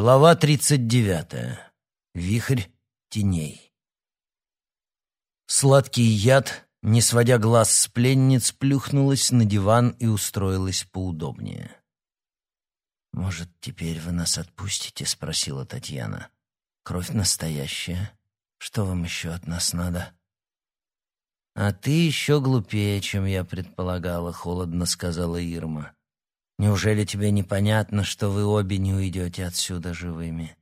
Глава тридцать девятая. Вихрь теней. Сладкий яд, не сводя глаз с пленниц, плюхнулась на диван и устроилась поудобнее. «Может, теперь вы нас отпустите?» — спросила Татьяна. «Кровь настоящая. Что вам еще от нас надо?» «А ты еще глупее, чем я предполагала», — холодно сказала Ирма. «Неужели тебе непонятно, что вы обе не уйдете отсюда живыми?»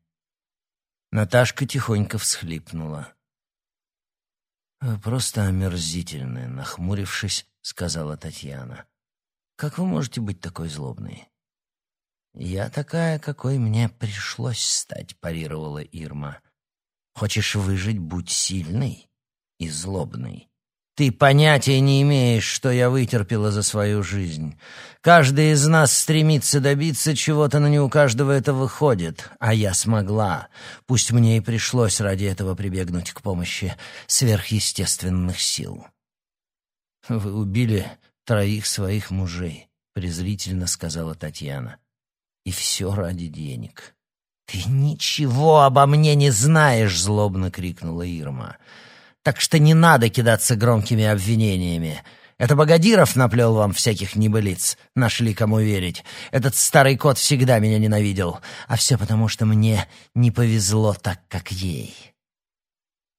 Наташка тихонько всхлипнула. «Просто омерзительная», — нахмурившись, сказала Татьяна. «Как вы можете быть такой злобной?» «Я такая, какой мне пришлось стать», — парировала Ирма. «Хочешь выжить, будь сильной и злобной. Ты понятия не имеешь, что я вытерпела за свою жизнь. Каждый из нас стремится добиться чего-то, но не у каждого это выходит. А я смогла. Пусть мне и пришлось ради этого прибегнуть к помощи сверхъестественных сил. «Вы убили троих своих мужей», — презрительно сказала Татьяна. «И все ради денег». «Ты ничего обо мне не знаешь!» — злобно крикнула Ирма. «Ирма». Так что не надо кидаться громкими обвинениями. Это Богодиров наплел вам всяких небылиц. Нашли кому верить. Этот старый кот всегда меня ненавидел. А все потому, что мне не повезло так, как ей.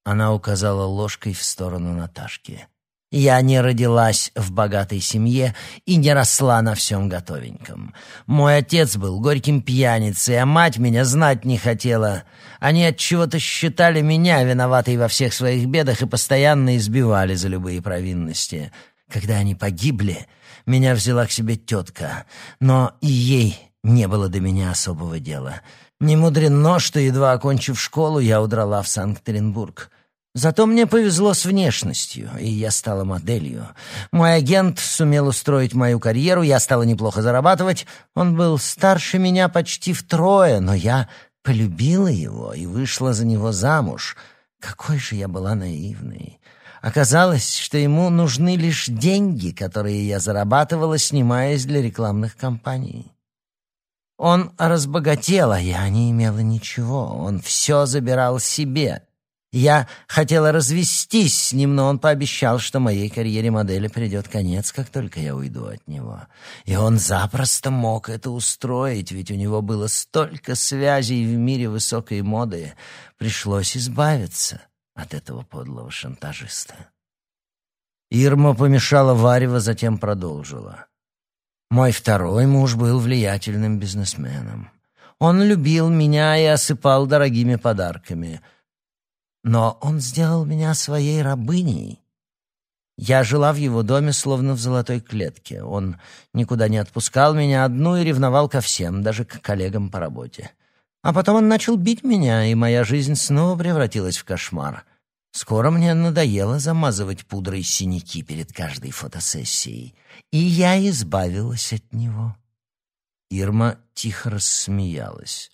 Она указала ложкой в сторону Наташки. Я не родилась в богатой семье и не росла на всем готовеньком. Мой отец был горьким пьяницей, а мать меня знать не хотела. Они от чего-то считали меня виноватой во всех своих бедах и постоянно избивали за любые провинности. Когда они погибли, меня взяла к себе тетка, но и ей не было до меня особого дела. Не мудрено, что, едва окончив школу, я удрала в Санкт-Петербург. Зато мне повезло с внешностью, и я стала моделью. Мой агент сумел устроить мою карьеру, я стала неплохо зарабатывать. Он был старше меня почти втрое, но я полюбила его и вышла за него замуж. Какой же я была наивной. Оказалось, что ему нужны лишь деньги, которые я зарабатывала, снимаясь для рекламных кампаний. Он разбогател, а я не имела ничего. Он все забирал себе. Я хотела развестись с ним, но он пообещал, что моей карьере модели придет конец, как только я уйду от него. И он запросто мог это устроить, ведь у него было столько связей в мире высокой моды. Пришлось избавиться от этого подлого шантажиста. Ирма помешала варево, затем продолжила. Мой второй муж был влиятельным бизнесменом. Он любил меня и осыпал дорогими подарками — но он сделал меня своей рабыней. Я жила в его доме, словно в золотой клетке. Он никуда не отпускал меня одну и ревновал ко всем, даже к коллегам по работе. А потом он начал бить меня, и моя жизнь снова превратилась в кошмар. Скоро мне надоело замазывать пудрой синяки перед каждой фотосессией, и я избавилась от него. Ирма тихо рассмеялась.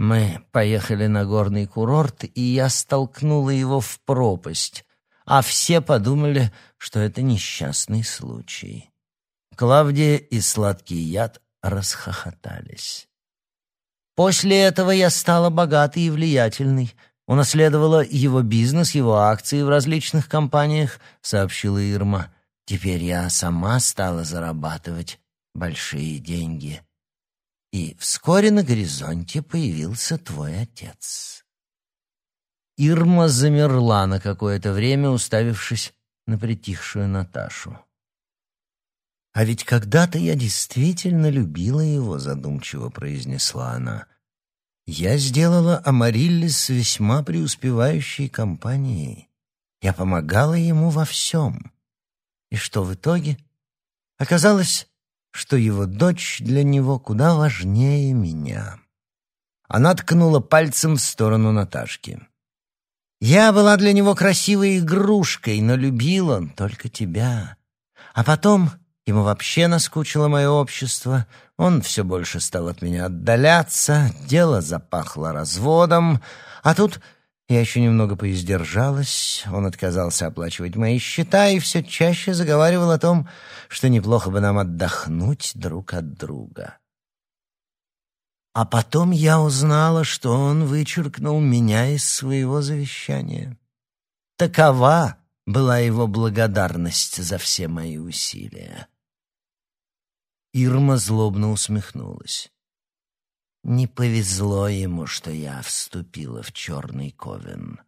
Мы поехали на горный курорт, и я столкнула его в пропасть, а все подумали, что это несчастный случай. Клавдия и сладкий яд расхохотались. После этого я стала богатой и влиятельной. Унаследовала его бизнес, его акции в различных компаниях, сообщила Ирма. Теперь я сама стала зарабатывать большие деньги. И вскоре на горизонте появился твой отец. Ирма замерла на какое-то время, уставившись на притихшую Наташу. «А ведь когда-то я действительно любила его», — задумчиво произнесла она. «Я сделала Амариллис весьма преуспевающей компанией. Я помогала ему во всем. И что в итоге? Оказалось, что его дочь для него куда важнее меня. Она ткнула пальцем в сторону Наташки. «Я была для него красивой игрушкой, но любил он только тебя. А потом ему вообще наскучило мое общество, он все больше стал от меня отдаляться, дело запахло разводом, а тут я еще немного поиздержалась, он отказался оплачивать мои счета и все чаще заговаривал о том, что неплохо бы нам отдохнуть друг от друга. А потом я узнала, что он вычеркнул меня из своего завещания. Такова была его благодарность за все мои усилия. Ирма злобно усмехнулась. Не повезло ему, что я вступила в черный ковен.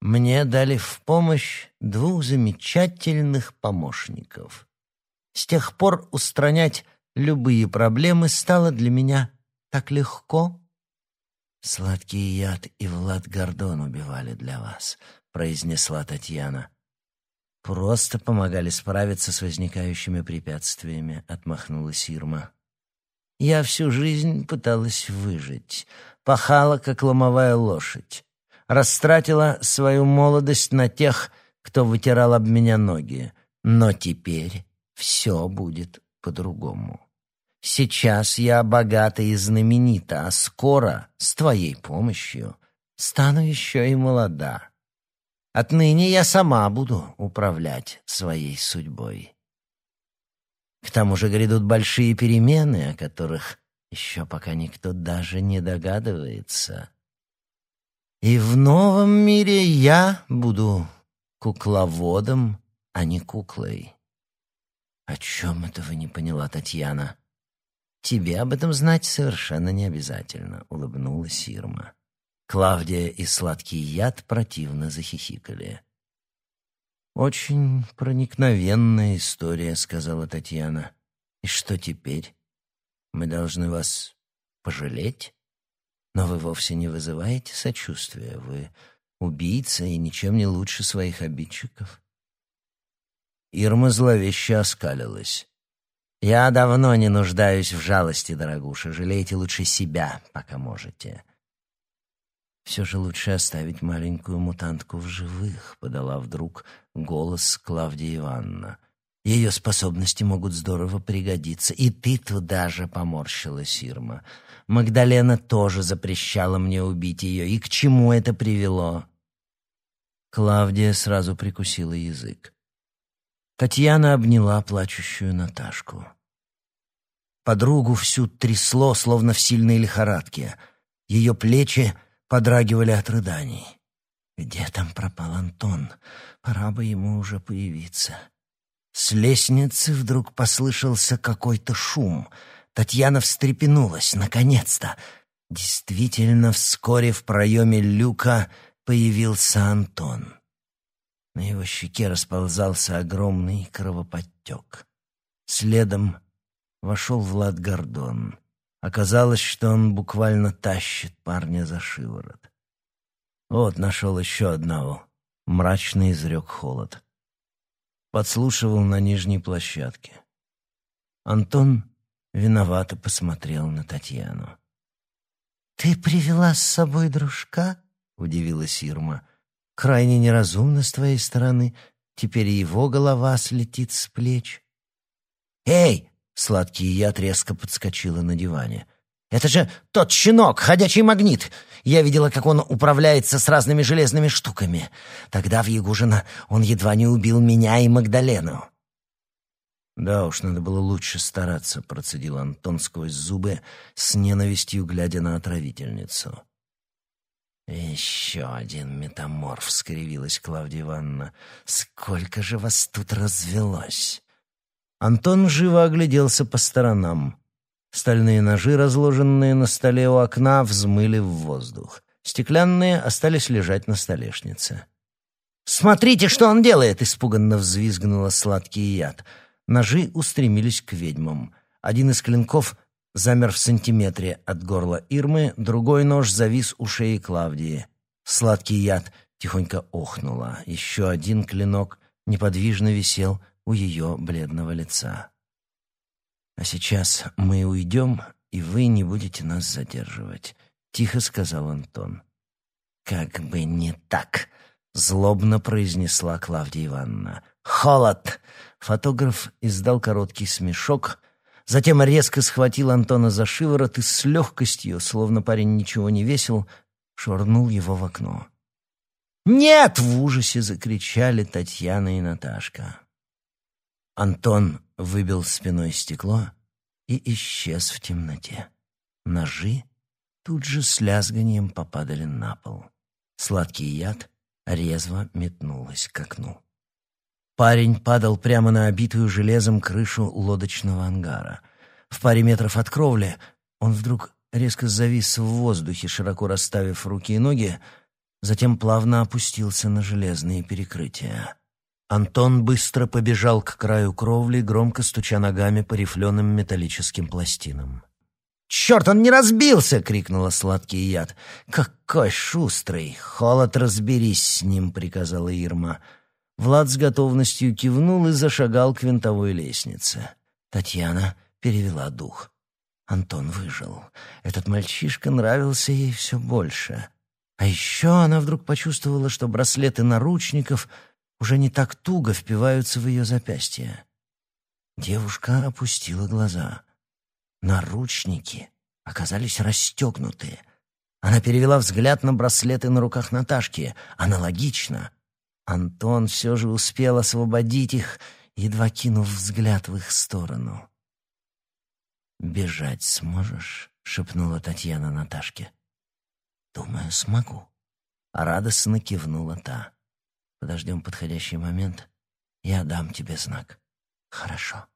Мне дали в помощь двух замечательных помощников. С тех пор устранять любые проблемы стало для меня так легко. «Сладкий яд и Влад Гордон убивали для вас», — произнесла Татьяна. «Просто помогали справиться с возникающими препятствиями», — отмахнулась Ирма. «Я всю жизнь пыталась выжить, пахала, как ломовая лошадь, растратила свою молодость на тех, кто вытирал об меня ноги, но теперь все будет по-другому. Сейчас я богата и знаменита, а скоро, с твоей помощью, стану еще и молода. Отныне я сама буду управлять своей судьбой. К тому же грядут большие перемены, о которых еще пока никто даже не догадывается. И в новом мире я буду кукловодом, а не куклой. «О чем этого не поняла Татьяна?» «Тебе об этом знать совершенно не обязательно», — улыбнулась Ирма. Клавдия и сладкий яд противно захихикали. «Очень проникновенная история», — сказала Татьяна. «И что теперь? Мы должны вас пожалеть? Но вы вовсе не вызываете сочувствия. Вы убийца и ничем не лучше своих обидчиков». Ирма зловеще оскалилась. «Я давно не нуждаюсь в жалости, дорогуша. Жалейте лучше себя, пока можете». «Все же лучше оставить маленькую мутантку в живых», — подала вдруг голос Клавдия Ивановна. «Ее способности могут здорово пригодиться. И ты туда же поморщилась, Ирма. Магдалена тоже запрещала мне убить ее. И к чему это привело?» Клавдия сразу прикусила язык. Татьяна обняла плачущую Наташку. Подругу всю трясло, словно в сильной лихорадке. Ее плечи подрагивали от рыданий. Где там пропал Антон? Пора бы ему уже появиться. С лестницы вдруг послышался какой-то шум. Татьяна встрепенулась. Наконец-то! Действительно, вскоре в проеме люка появился Антон. На его щеке расползался огромный кровоподтек. Следом вошел Влад Гордон. Оказалось, что он буквально тащит парня за шиворот. Вот нашел еще одного. Мрачный изрек холод. Подслушивал на нижней площадке. Антон виновато посмотрел на Татьяну. «Ты привела с собой дружка?» — удивилась Ирма. Крайне неразумно с твоей стороны. Теперь его голова слетит с плеч. «Эй!» — сладкий яд резко подскочила на диване. «Это же тот щенок, ходячий магнит! Я видела, как он управляется с разными железными штуками. Тогда в Ягужино он едва не убил меня и Магдалену». «Да уж, надо было лучше стараться», — процедил Антон сквозь зубы, с ненавистью глядя на отравительницу. «Еще один метаморф», — скривилась Клавдия Ивановна. «Сколько же вас тут развелось?» Антон живо огляделся по сторонам. Стальные ножи, разложенные на столе у окна, взмыли в воздух. Стеклянные остались лежать на столешнице. «Смотрите, что он делает!» — испуганно взвизгнула сладкий яд. Ножи устремились к ведьмам. Один из клинков замер в сантиметре от горла Ирмы, другой нож завис у шеи Клавдии. Сладкий яд тихонько охнула. Еще один клинок неподвижно висел у ее бледного лица. «А сейчас мы уйдем, и вы не будете нас задерживать», — тихо сказал Антон. «Как бы не так», — злобно произнесла Клавдия Ивановна. «Холод!» Фотограф издал короткий смешок — Затем резко схватил Антона за шиворот и с легкостью, словно парень ничего не весил, швырнул его в окно. «Нет!» — в ужасе закричали Татьяна и Наташка. Антон выбил спиной стекло и исчез в темноте. Ножи тут же с лязганием попадали на пол. Сладкий яд резво метнулась к окну. Парень падал прямо на обитую железом крышу лодочного ангара. В паре метров от кровли он вдруг резко завис в воздухе, широко расставив руки и ноги, затем плавно опустился на железные перекрытия. Антон быстро побежал к краю кровли, громко стуча ногами по рифленым металлическим пластинам. «Черт, он не разбился!» — крикнула сладкий яд. «Какой шустрый! Холод, разберись с ним!» — приказала Ирма. Влад с готовностью кивнул и зашагал к винтовой лестнице. Татьяна перевела дух. Антон выжил. Этот мальчишка нравился ей все больше. А еще она вдруг почувствовала, что браслеты наручников уже не так туго впиваются в ее запястье. Девушка опустила глаза. Наручники оказались расстегнуты. Она перевела взгляд на браслеты на руках Наташки. Аналогично. Антон все же успел освободить их, едва кинув взгляд в их сторону. «Бежать сможешь?» — шепнула Татьяна Наташке. «Думаю, смогу». Радостно кивнула та. «Подождем подходящий момент. Я дам тебе знак». «Хорошо».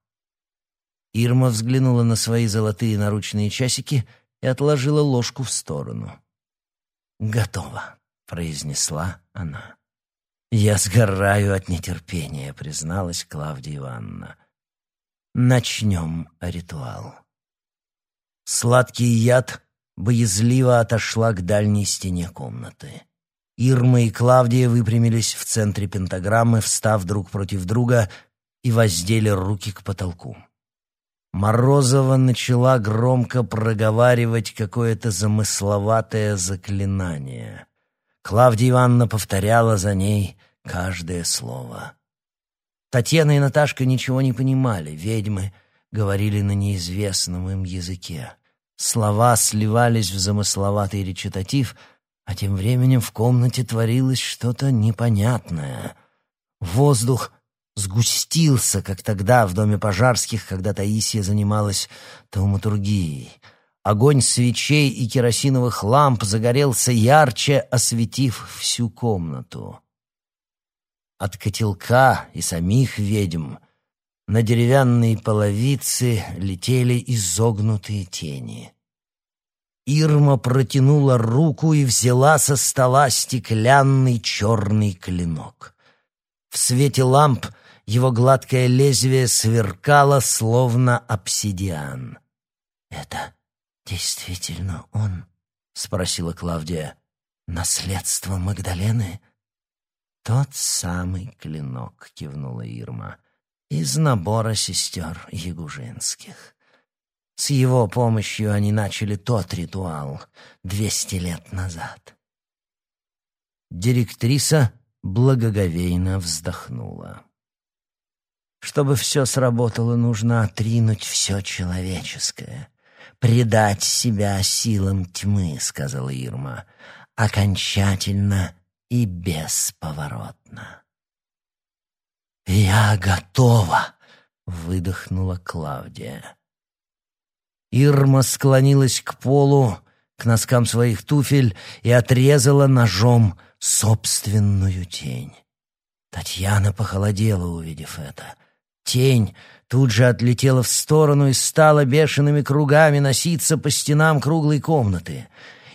Ирма взглянула на свои золотые наручные часики и отложила ложку в сторону. «Готово», — произнесла она. «Я сгораю от нетерпения», — призналась Клавдия Ивановна. «Начнем ритуал». Сладкий яд боязливо отошла к дальней стене комнаты. Ирма и Клавдия выпрямились в центре пентаграммы, встав друг против друга и воздели руки к потолку. Морозова начала громко проговаривать какое-то замысловатое заклинание. Клавдия Ивановна повторяла за ней каждое слово. Татьяна и Наташка ничего не понимали, ведьмы говорили на неизвестном им языке. Слова сливались в замысловатый речитатив, а тем временем в комнате творилось что-то непонятное. Воздух сгустился, как тогда в доме пожарских, когда Таисия занималась тауматургией. Огонь свечей и керосиновых ламп загорелся ярче, осветив всю комнату. От котелка и самих ведьм на деревянные половицы летели изогнутые тени. Ирма протянула руку и взяла со стола стеклянный черный клинок. В свете ламп его гладкое лезвие сверкало, словно обсидиан. «Это действительно он?» — спросила Клавдия. «Наследство Магдалены?» «Тот самый клинок», — кивнула Ирма из набора сестер Ягужинских. С его помощью они начали тот ритуал двести лет назад. Директриса благоговейно вздохнула. Чтобы все сработало, нужно отринуть все человеческое, предать себя силам тьмы, сказала Ирма, окончательно и бесповоротно. «Я готова!» — выдохнула Клавдия. Ирма склонилась к полу, к носкам своих туфель и отрезала ножом собственную тень. Татьяна похолодела, увидев это. Тень тут же отлетела в сторону и стала бешеными кругами носиться по стенам круглой комнаты.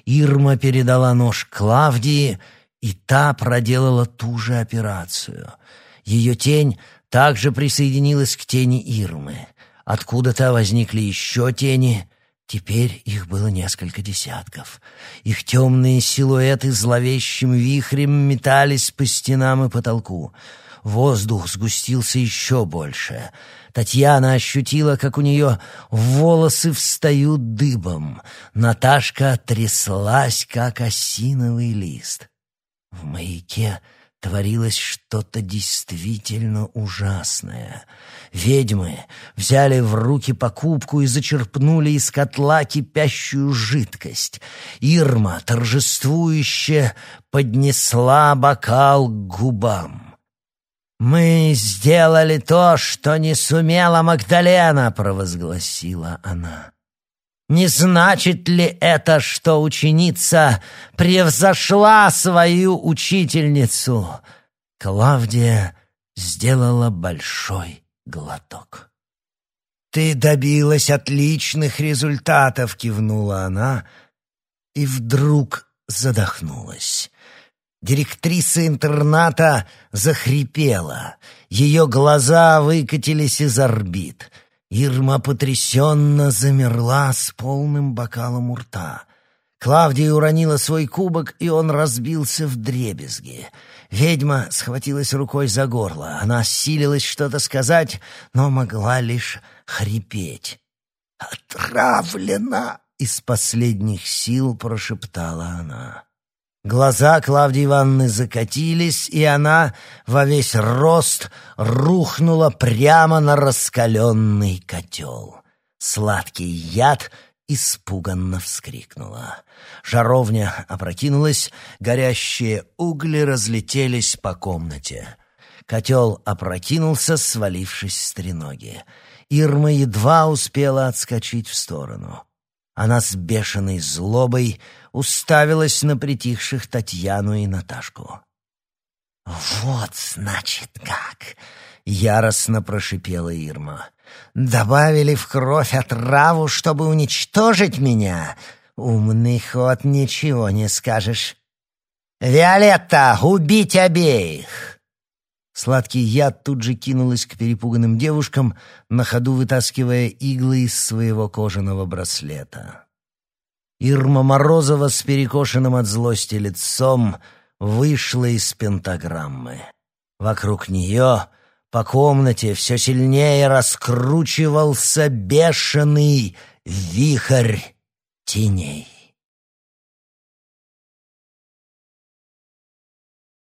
Ирма передала нож Клавдии, и та проделала ту же операцию — ее тень также присоединилась к тени Ирмы. Откуда-то возникли еще тени. Теперь их было несколько десятков. Их темные силуэты зловещим вихрем метались по стенам и потолку. Воздух сгустился еще больше. Татьяна ощутила, как у нее волосы встают дыбом. Наташка тряслась, как осиновый лист. В маяке творилось что-то действительно ужасное. Ведьмы взяли в руки покупку и зачерпнули из котла кипящую жидкость. Ирма торжествующе поднесла бокал к губам. «Мы сделали то, что не сумела Магдалена!» — провозгласила она. Не значит ли это, что ученица превзошла свою учительницу? Клавдия сделала большой глоток. «Ты добилась отличных результатов», — кивнула она, и вдруг задохнулась. Директриса интерната захрипела. Ее глаза выкатились из орбит. Ирма потрясенно замерла с полным бокалом у рта. Клавдия уронила свой кубок, и он разбился в дребезги. Ведьма схватилась рукой за горло. Она силилась что-то сказать, но могла лишь хрипеть. «Отравлена!» — из последних сил прошептала она. Глаза Клавдии Ивановны закатились, и она во весь рост рухнула прямо на раскаленный котел. Сладкий яд испуганно вскрикнула. Жаровня опрокинулась, горящие угли разлетелись по комнате. Котел опрокинулся, свалившись с треноги. Ирма едва успела отскочить в сторону. Она с бешеной злобой уставилась на притихших Татьяну и Наташку. «Вот, значит, как!» — яростно прошипела Ирма. «Добавили в кровь отраву, чтобы уничтожить меня? Умный ход, ничего не скажешь. Виолетта, убить обеих!» Сладкий яд тут же кинулась к перепуганным девушкам, на ходу вытаскивая иглы из своего кожаного браслета. Ирма Морозова с перекошенным от злости лицом вышла из пентаграммы. Вокруг нее по комнате все сильнее раскручивался бешеный вихрь теней.